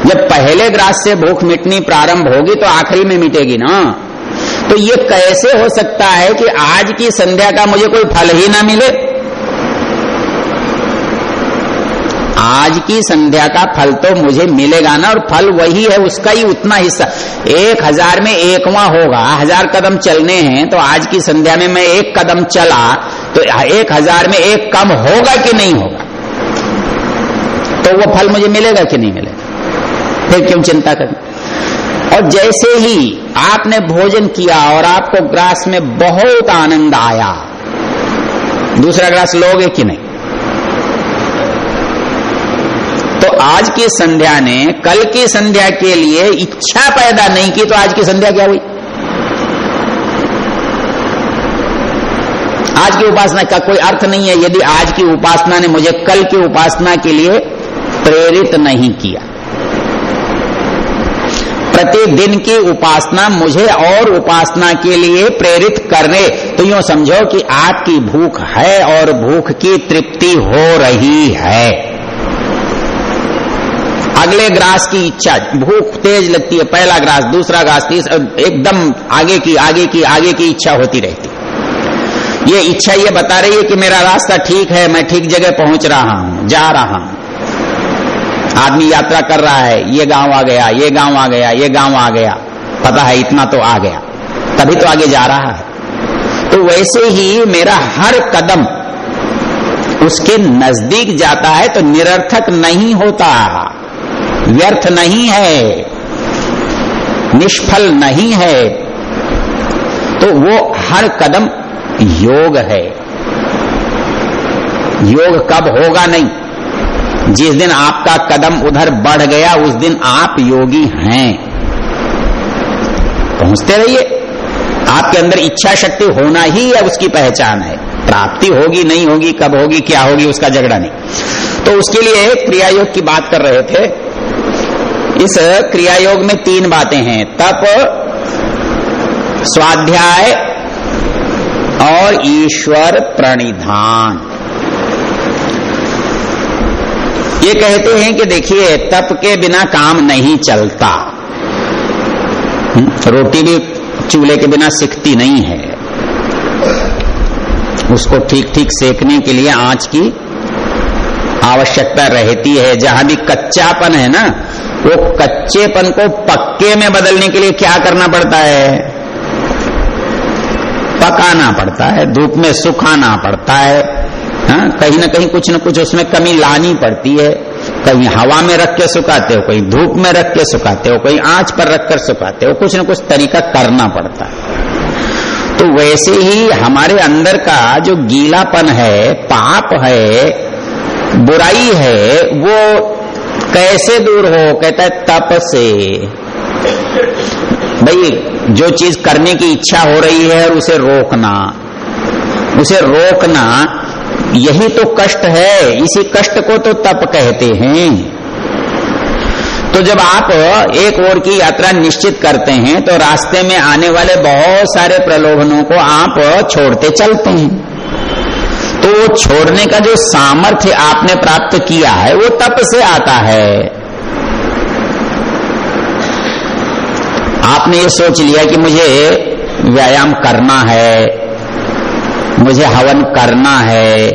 A: जब पहले ग्रास से भूख मिटनी प्रारंभ होगी तो आखिरी में मिटेगी ना। तो ये कैसे हो सकता है कि आज की संध्या का मुझे कोई फल ही ना मिले? आज की संध्या का फल तो मुझे मिलेगा ना, और फल वही है, उसका ही उतना हिस्सा। एक हज़ार में एकवा होगा। हज़ार कदम चलने हैं तो आज की संध्या में मैं एक कदम चला तो एक हज़ार में एक कम होगा कि नहीं होगा? तो वो फल मुझे मिलेगा कि नहीं मिलेगा? फिर क्यों चिंता करनी? और जैसे ही आपने भोजन किया और आपको ग्रास में बहुत आनंद आया, दूसरा ग्रास लोगे कि नहीं तो आज की संध्या ने कल की संध्या के लिए इच्छा पैदा नहीं की तो आज की संध्या क्या हुई? आज की उपासना का कोई अर्थ नहीं है। यदि आज की उपासना ने मुझे कल की उपासना के लिए प्रेरित नहीं किया, प्रतिदिन की उपासना मुझे और उपासना के लिए प्रेरित करे तो यूँ समझो कि आपकी भूख है और भूख की तृप्ति हो रही है। अगले ग्रास की इच्छा, भूख तेज लगती है, पहला ग्रास, दूसरा ग्रास, तीसरा, एकदम आगे की आगे की आगे की इच्छा होती रहती ये इच्छा ये बता रही है कि मेरा रास्ता ठीक है, मैं ठीक जगह पहुँच रहा हूँ, जा रहा हूँ। आदमी यात्रा कर रहा है, ये गाँव आ गया, ये गाँव आ गया, ये गाँव आ गया, पता है इतना तो आ गया, तभी तो आगे जा रहा है। तो वैसे ही मेरा हर कदम उसके नज़दीक जाता है तो निरर्थक नहीं होता। व्यर्थ नहीं है, निष्फल नहीं है तो वो हर कदम योग है। योग कब होगा नहीं? जिस दिन आपका कदम उधर बढ़ गया, उस दिन आप योगी हैं। पहुँचते रहिए। आपके अंदर इच्छा शक्ति होना ही है, उसकी पहचान है। प्राप्ति होगी, नहीं होगी, कब होगी, क्या होगी, उसका झगड़ा नहीं। तो उसके लिए क्रिया योग की बात कर रहे थे। इस क्रिया योग में तीन बातें हैं तप स्वाध्याय और ईश्वर प्रणिधान। ये कहते हैं कि देखिए तप के बिना काम नहीं चलता। हम्म, रोटी भी चूल्हे के बिना सिकती नहीं है। उसको ठीक ठीक सेकने के लिए आँच की आवश्यकता रहती है। जहाँ भी कच्चापन है ना वो कच्चेपन को पक्के में बदलने के लिए क्या करना पड़ता है? पकाना पड़ता है, धूप में सुखाना पड़ता है। हाँ कहीं ना कहीं कुछ न कुछ उसमें कमी लानी पड़ती है। कहीं हवा में रख के सुखाते हो, कहीं धूप में रख के सुखाते हो, कहीं आँच पर रख कर सुखाते हो, कुछ न कुछ तरीका करना पड़ता है। तो वैसे ही हमारे अंदर का जो गीलापन है, पाप है, बुराई है, वो कैसे दूर हो? कहता है तप से भाई, जो चीज़ करने की इच्छा हो रही है और उसे रोकना। उसे रोकना, यही तो कष्ट है। इसी कष्ट को तो तप कहते हैं। तो जब आप एक ओर की यात्रा निश्चित करते हैं तो रास्ते में आने वाले बहुत सारे प्रलोभनों को आप छोड़ते चलते हैं। तो वो छोड़ने का जो सामर्थ्य आपने प्राप्त किया है, वो तप से आता है। आपने ये सोच लिया कि मुझे व्यायाम करना है, मुझे हवन करना है,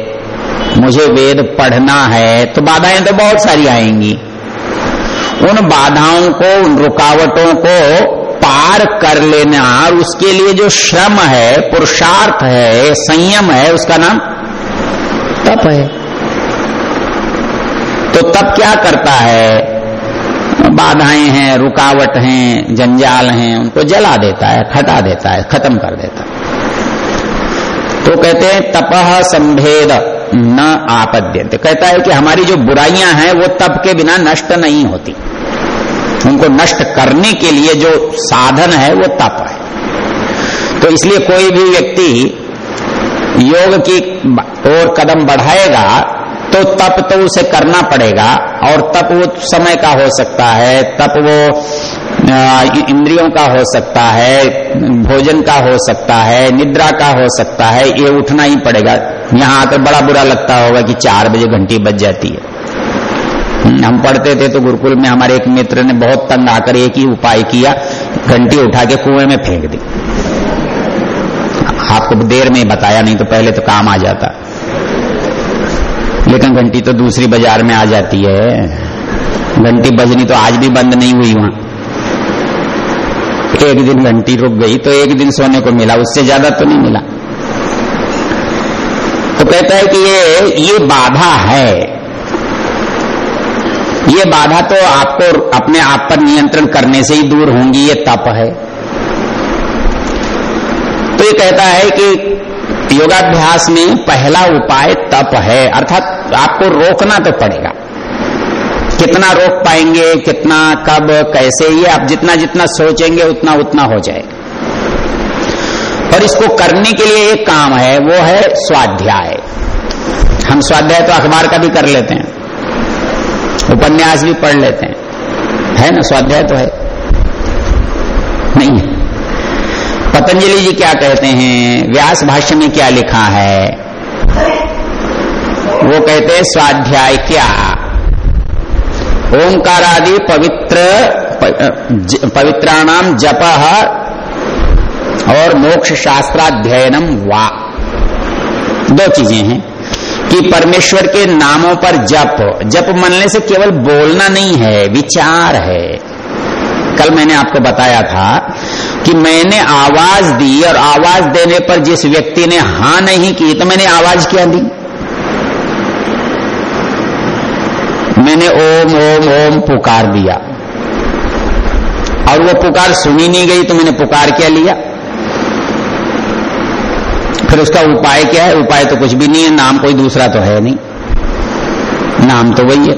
A: मुझे वेद पढ़ना है तो बाधाएँ तो बहुत सारी आएँगी। उन बाधाओं को, उन रुकावटों को पार कर लेना, और उसके लिए जो श्रम है, पुरुषार्थ है, संयम है, उसका नाम तप है। तो तप क्या करता है? बाधाएँ हैं, रुकावट हैं, जंजाल हैं, उनको जला देता है, खटा देता है, खत्म कर देता है। तो कहते हैं तपह संभेद, न आपद्यंत। कहता है कि हमारी जो बुराइयाँ हैं, वो तप के बिना नष्ट नहीं होती। उनको नष्ट करने के लिए जो साधन है, वो तप है। तो इसलिए कोई भी व्यक्ति योग की ओर कदम बढ़ाएगा तो तप तो उसे करना पड़ेगा, और तप वो समय का हो सकता है, तप वो इंद्रियों का हो सकता है, भोजन का हो सकता है, निद्रा का हो सकता है, ये उठना ही पड़ेगा। यहाँ आकर बड़ा बुरा लगता होगा कि चार बजे घंटी बज जाती है। हम पढ़ते थे तो गुरुकुल में हमारे एक मित्र ने बहुत तंग आकर एक ही उपाय किया, घंटी उठा के कुएँ में फेंक दी। आपको देर में बताया, नहीं तो पहले तो काम आ जाता। लेकिन घंटी तो दूसरी बाज़ार में आ जाती है। घंटी बजनी तो आज भी बंद नहीं हुई वहाँ। एक दिन घंटी रुक गई तो एक दिन सोने को मिला, उससे ज़्यादा तो नहीं मिला। तो कहता है कि ये ये बाधा है। ये बाधा तो आपको अपने आप पर नियंत्रण करने से ही दूर होंगी, ये तप है। ये कहता है कि योगाभ्यास में पहला उपाय तप है, अर्थात आपको रोकना तो पड़ेगा। कितना रोक पाएँगे, कितना, कब, कैसे, ये आप जितना जितना सोचेंगे, उतना उतना हो जाएगा। और इसको करने के लिए एक काम है, वो है स्वाध्याय। हम स्वाध्याय तो अखबार का भी कर लेते हैं। उपन्यास भी पढ़ लेते हैं। है ना, स्वाध्याय तो है। नहीं है। पतंजलि जी क्या कहते हैं? व्यास भाष्य में क्या लिखा है? वो कहते हैं, स्वाध्याय क्या? ओंकार आदि पवित्र पवित्राणाम जप और मोक्ष शास्त्राध्ययनम वा। दो चीज़ें हैं कि परमेश्वर के नामों पर जप जप मनने से केवल बोलना नहीं है, विचार है। कल मैंने आपको बताया था कि मैंने आवाज़ दी और आवाज़ देने पर जिस व्यक्ति ने हाँ नहीं की तो मैंने आवाज़ क्या दी? मैंने ओम ओम ओम पुकार दिया। और वो पुकार सुनी नहीं गई तो मैंने पुकार क्या लिया? फिर उसका उपाय क्या है? उपाय तो कुछ भी नहीं है, नाम कोई दूसरा तो है नहीं। नाम तो वही है।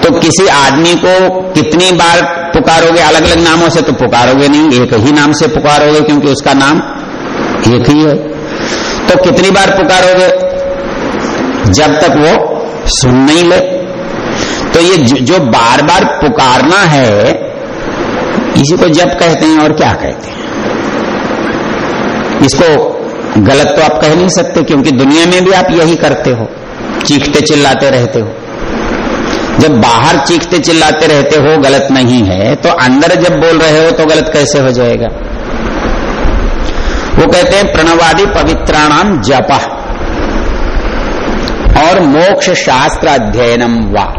A: तो किसी आदमी को कितनी बार पुकारोगे अलग अलग नामों से तो पुकारोगे नहीं, एक ही नाम से पुकारोगे क्योंकि उसका नाम एक ही है। तो कितनी बार पुकारोगे? जब तक वो सुन नहीं ले। तो ये जो बार बार पुकारना है, इसी को जब कहते हैं और क्या कहते हैं? इसको गलत तो आप कह नहीं सकते, क्योंकि दुनिया में भी आप यही करते हो, चीखते चिल्लाते रहते हो। जब बाहर चीखते चिल्लाते रहते हो, गलत नहीं है तो अंदर जब बोल रहे हो तो गलत कैसे हो जाएगा? वो कहते हैं, प्रणवादि पवित्राणाम जप। और मोक्ष शास्त्र अध्ययनम वा।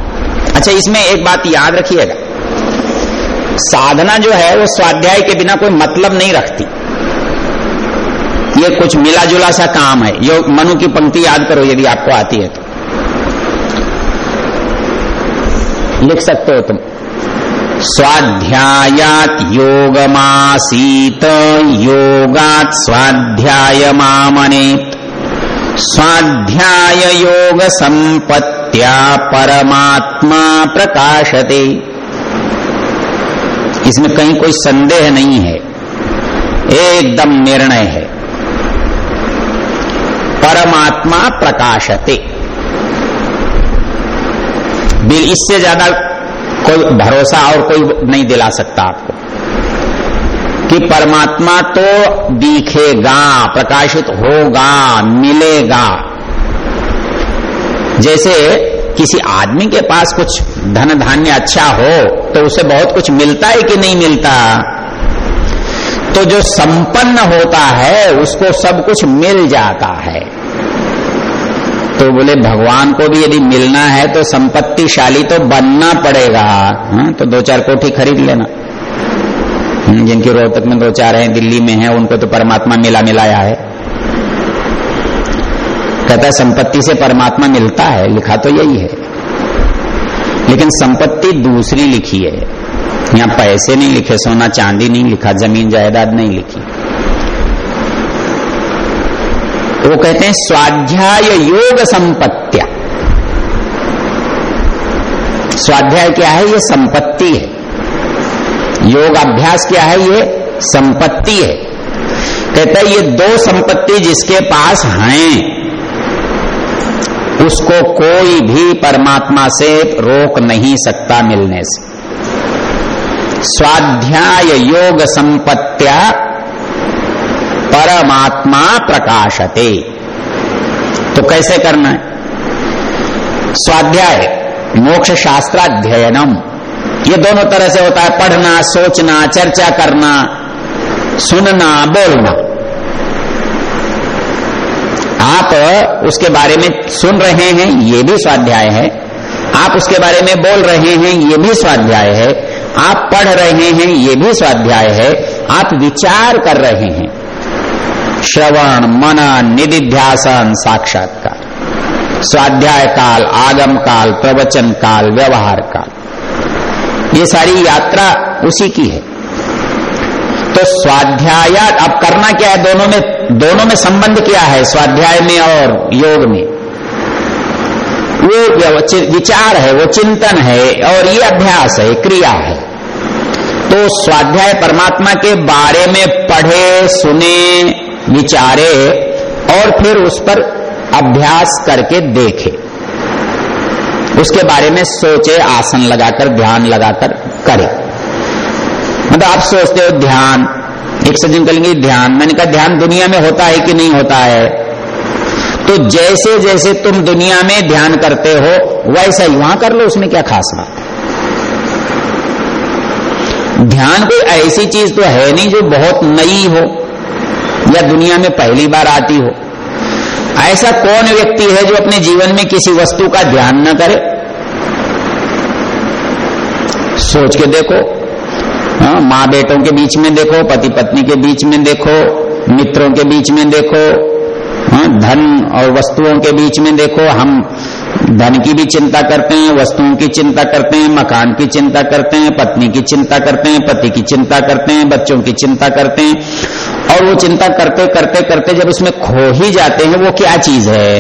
A: अच्छा इसमें एक बात याद रखिएगा। साधना जो है, वो स्वाध्याय के बिना कोई मतलब नहीं रखती। ये कुछ मिला जुला सा काम है। ये, मनु की पंक्ति याद करो यदि आपको आती है तो। लिख सकते हो तुम। स्वाध्यायात योगमासीत, योगात स्वाध्याय मामनेत स्वाध्याय योग संपत्त्या परमात्मा प्रकाशते। इसमें कहीं कोई संदेह नहीं है। एकदम निर्णय है। परमात्मा प्रकाशते। बिल इससे ज़्यादा कोई भरोसा और कोई नहीं दिला सकता आपको। कि परमात्मा तो दिखेगा, प्रकाशित होगा, मिलेगा। जैसे किसी आदमी के पास कुछ धन धान्य अच्छा हो तो उसे बहुत कुछ मिलता है कि नहीं मिलता? तो जो संपन्न होता है, उसको सब कुछ मिल जाता है। तो बोले भगवान को भी यदि मिलना है तो संपत्तिशाली तो बनना पड़ेगा। हा? तो दो चार कोठी खरीद लेना। हम्म, जिनकी रोहतक में दो चार हैं दिल्ली में है उनको तो परमात्मा मिला मिलाया है। कहता है संपत्ति से परमात्मा मिलता है लिखा तो यही है। लेकिन संपत्ति दूसरी लिखी है। यहाँ पैसे नहीं लिखे सोना चांदी नहीं लिखा ज़मीन जायदाद नहीं लिखी। वो कहते हैं स्वाध्याय योग संपत्तिया। स्वाध्याय क्या है? ये संपत्ति है। योग अभ्यास क्या है? ये संपत्ति है। कहता है ये दो संपत्ति जिसके पास हैं, उसको कोई भी परमात्मा से रोक नहीं सकता मिलने से। स्वाध्याय योग संपत्तिया परमात्मा प्रकाशते। तो कैसे करना है? स्वाध्याय मोक्ष शास्त्राध्ययनम ये दोनों तरह से होता है, पढ़ना, सोचना, चर्चा करना, सुनना, बोलना। आप उसके बारे में सुन रहे हैं, ये भी स्वाध्याय है। आप उसके बारे में बोल रहे हैं, ये भी स्वाध्याय है। आप पढ़ रहे हैं, ये भी स्वाध्याय है। आप विचार कर रहे हैं। श्रवण, मनन, निधिध्यासन, साक्षात्कार। स्वाध्याय काल, आगम काल, प्रवचन काल, व्यवहार काल। ये सारी यात्रा उसी की है। तो स्वाध्याय, अब करना क्या है? दोनों में दोनों में संबंध क्या है? स्वाध्याय में और योग में। वो विचार है, वो चिंतन है, और ये अभ्यास है, क्रिया है। तो स्वाध्याय परमात्मा के बारे में पढ़े, सुने विचारे और फिर उस पर अभ्यास करके देखे। उसके बारे में सोचे, आसन लगाकर, ध्यान लगाकर करे। मतलब आप सोचते हो ध्यान, एक सज्जन कहेंगे ध्यान। मैंने कहा, ध्यान दुनिया में होता है कि नहीं होता है? तो जैसे जैसे तुम दुनिया में ध्यान करते हो, वैसा ही वहाँ कर लो, उसमें क्या खास बात ध्यान कोई ऐसी चीज़ तो है नहीं जो बहुत नई हो। या दुनिया में पहली बार आती हो। ऐसा कौन व्यक्ति है जो अपने जीवन में किसी वस्तु का ध्यान न करे? सोच के देखो। हाँ, माँ बेटों के बीच में देखो पति पत्नी के बीच में देखो मित्रों के बीच में देखो हाँ, धन और वस्तुओं के बीच में देखो। हम धन की भी चिंता करते हैं वस्तुओं की चिंता करते हैं मकान की चिंता करते हैं पत्नी की चिंता करते हैं पति की चिंता करते हैं बच्चों की चिंता करते हैं। और वो चिंता करते करते करते जब उसमें खो ही जाते हैं, वो क्या चीज़ है?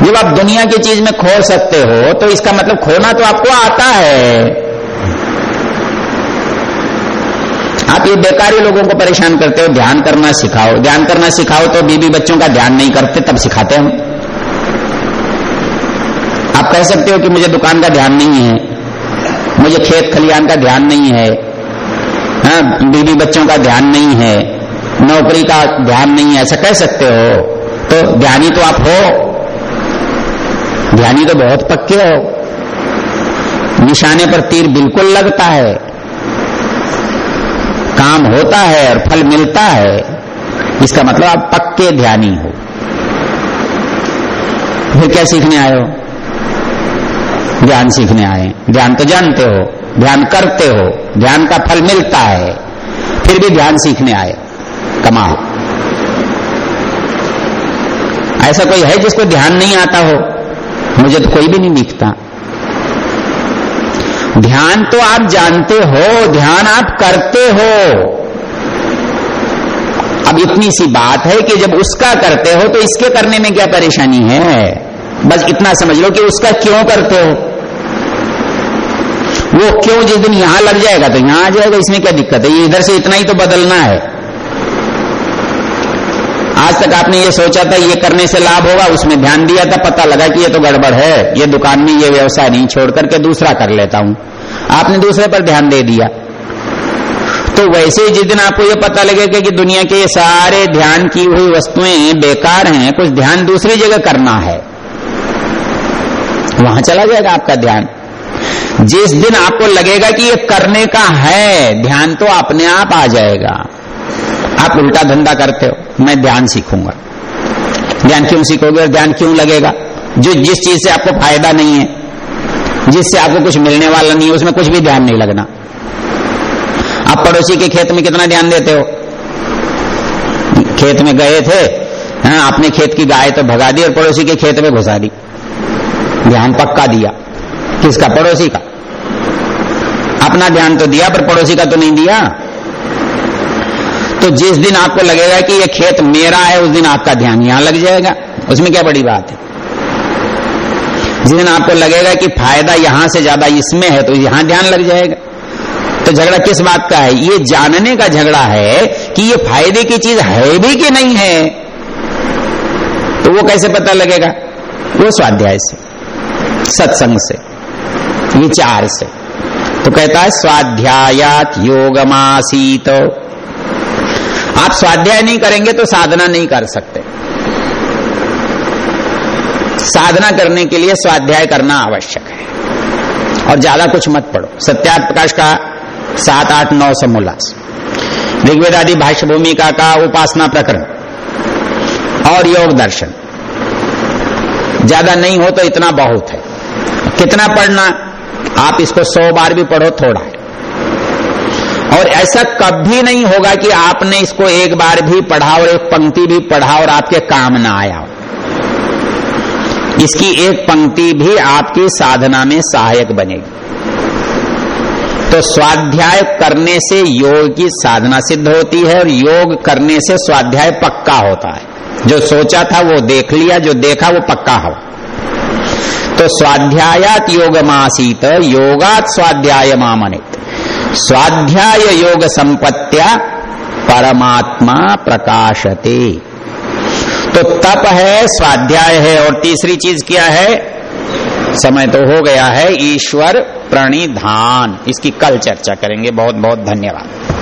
A: जब आप दुनिया की चीज़ में खो सकते हो तो इसका मतलब खोना तो आपको आता है। आप ये बेकारी लोगों को परेशान करते हो, ध्यान करना सिखाओ। ध्यान करना सिखाओ तो बीबी बच्चों का ध्यान नहीं करते, तब सिखाते हम आप कह सकते हो कि मुझे दुकान का ध्यान नहीं है, मुझे खेत खलियान का ध्यान नहीं है। हाँ, बीबी बच्चों का ध्यान नहीं है नौकरी का ध्यान नहीं है ऐसा कह सकते हो। तो ध्यानी तो आप हो। ध्यानी तो बहुत पक्के हो। निशाने पर तीर बिल्कुल लगता है। काम होता है और फल मिलता है। इसका मतलब आप पक्के ध्यानी हो। फिर क्या सीखने आए हो? ज्ञान सीखने आए ज्ञान तो जानते हो। ध्यान करते हो, ध्यान का फल मिलता है, फिर भी ध्यान सीखने आए कमाल ऐसा कोई है जिसको ध्यान नहीं आता हो? मुझे तो कोई भी नहीं दिखता। ध्यान तो आप जानते हो, ध्यान आप करते हो। अब इतनी सी बात है कि जब उसका करते हो तो इसके करने में क्या परेशानी है? बस इतना समझ लो कि उसका क्यों करते हो? वो क्यों जिस दिन यहाँ लग जाएगा तो यहाँ आ जाएगा, इसमें क्या दिक्कत है? ये इधर से इतना ही तो बदलना है। आज तक आपने ये सोचा था, ये करने से लाभ होगा, उसमें ध्यान दिया था, पता लगा कि ये तो गड़बड़ है। ये दुकान में ये व्यवसाय नहीं, छोड़ करके दूसरा कर लेता हूँ। आपने दूसरे पर ध्यान दे दिया। तो वैसे ही जिस दिन आपको ये पता लगेगा कि दुनिया के ये सारे ध्यान की हुई वस्तुएँ बेकार हैं, कुछ ध्यान दूसरी जगह करना है। वहाँ चला जाएगा आपका ध्यान। जिस दिन आपको लगेगा कि ये करने का है ध्यान तो अपने आप आ जाएगा। आप उल्टा धंधा करते हो मैं ध्यान सीखूँगा। ध्यान क्यों सीखोगे? और ध्यान क्यों लगेगा? जो जिस चीज़ से आपको फ़ायदा नहीं है जिससे आपको कुछ मिलने वाला नहीं है उसमें कुछ भी ध्यान नहीं लगना। आप पड़ोसी के खेत में कितना ध्यान देते हो? खेत में गए थे हाँ, खेत की गाय तो भगा दी और पड़ोसी के खेत में घुसा दी। ध्यान पक्का दिया किसका? पड़ोसी का। अपना ध्यान तो दिया, पर पड़ोसी का तो नहीं दिया। तो जिस दिन आपको लगेगा कि ये खेत मेरा है, उस दिन आपका ध्यान यहाँ लग जाएगा। उसमें क्या बड़ी बात है? जिस दिन आपको लगेगा कि फ़ायदा यहाँ से ज़्यादा इसमें है तो यहाँ ध्यान लग जाएगा। तो झगड़ा किस बात का है? ये जानने का झगड़ा है कि ये फ़ायदे की चीज़ है भी कि नहीं है। तो वो कैसे पता लगेगा? वो स्वाध्याय से, सत्संग से, विचार से। तो कहता है, स्वाध्यायात योगमासीत। आप स्वाध्याय नहीं करेंगे तो साधना नहीं कर सकते। साधना करने के लिए स्वाध्याय करना आवश्यक है। और ज़्यादा कुछ मत पढ़ो। सत्यार्थ प्रकाश का सात, आठ, नौ समोल्लास ऋग्वेद आदि भाष्य भूमिका का उपासना प्रकरण। और योग दर्शन। ज़्यादा नहीं हो तो इतना बहुत है। कितना पढ़ना आप इसको सौ बार भी पढ़ो थोड़ा। है और ऐसा कभी नहीं होगा कि आपने इसको एक बार भी पढ़ा और एक पंक्ति भी पढ़ा और आपके काम ना आया इसकी एक पंक्ति भी आपकी साधना में सहायक बनेगी। तो स्वाध्याय करने से योग की साधना सिद्ध होती है और योग करने से स्वाध्याय पक्का होता है। जो सोचा था वो देख लिया, जो देखा वो पक्का हो। तो स्वाध्यायात योग मासीत योगात स्वाध्याय मामनित स्वाध्याय योग संपत्तिया परमात्मा प्रकाशते। तो तप है, स्वाध्याय है, और तीसरी चीज़ क्या है? समय तो हो गया है, ईश्वर प्रणिधान। इसकी कल चर्चा करेंगे। बहुत बहुत धन्यवाद।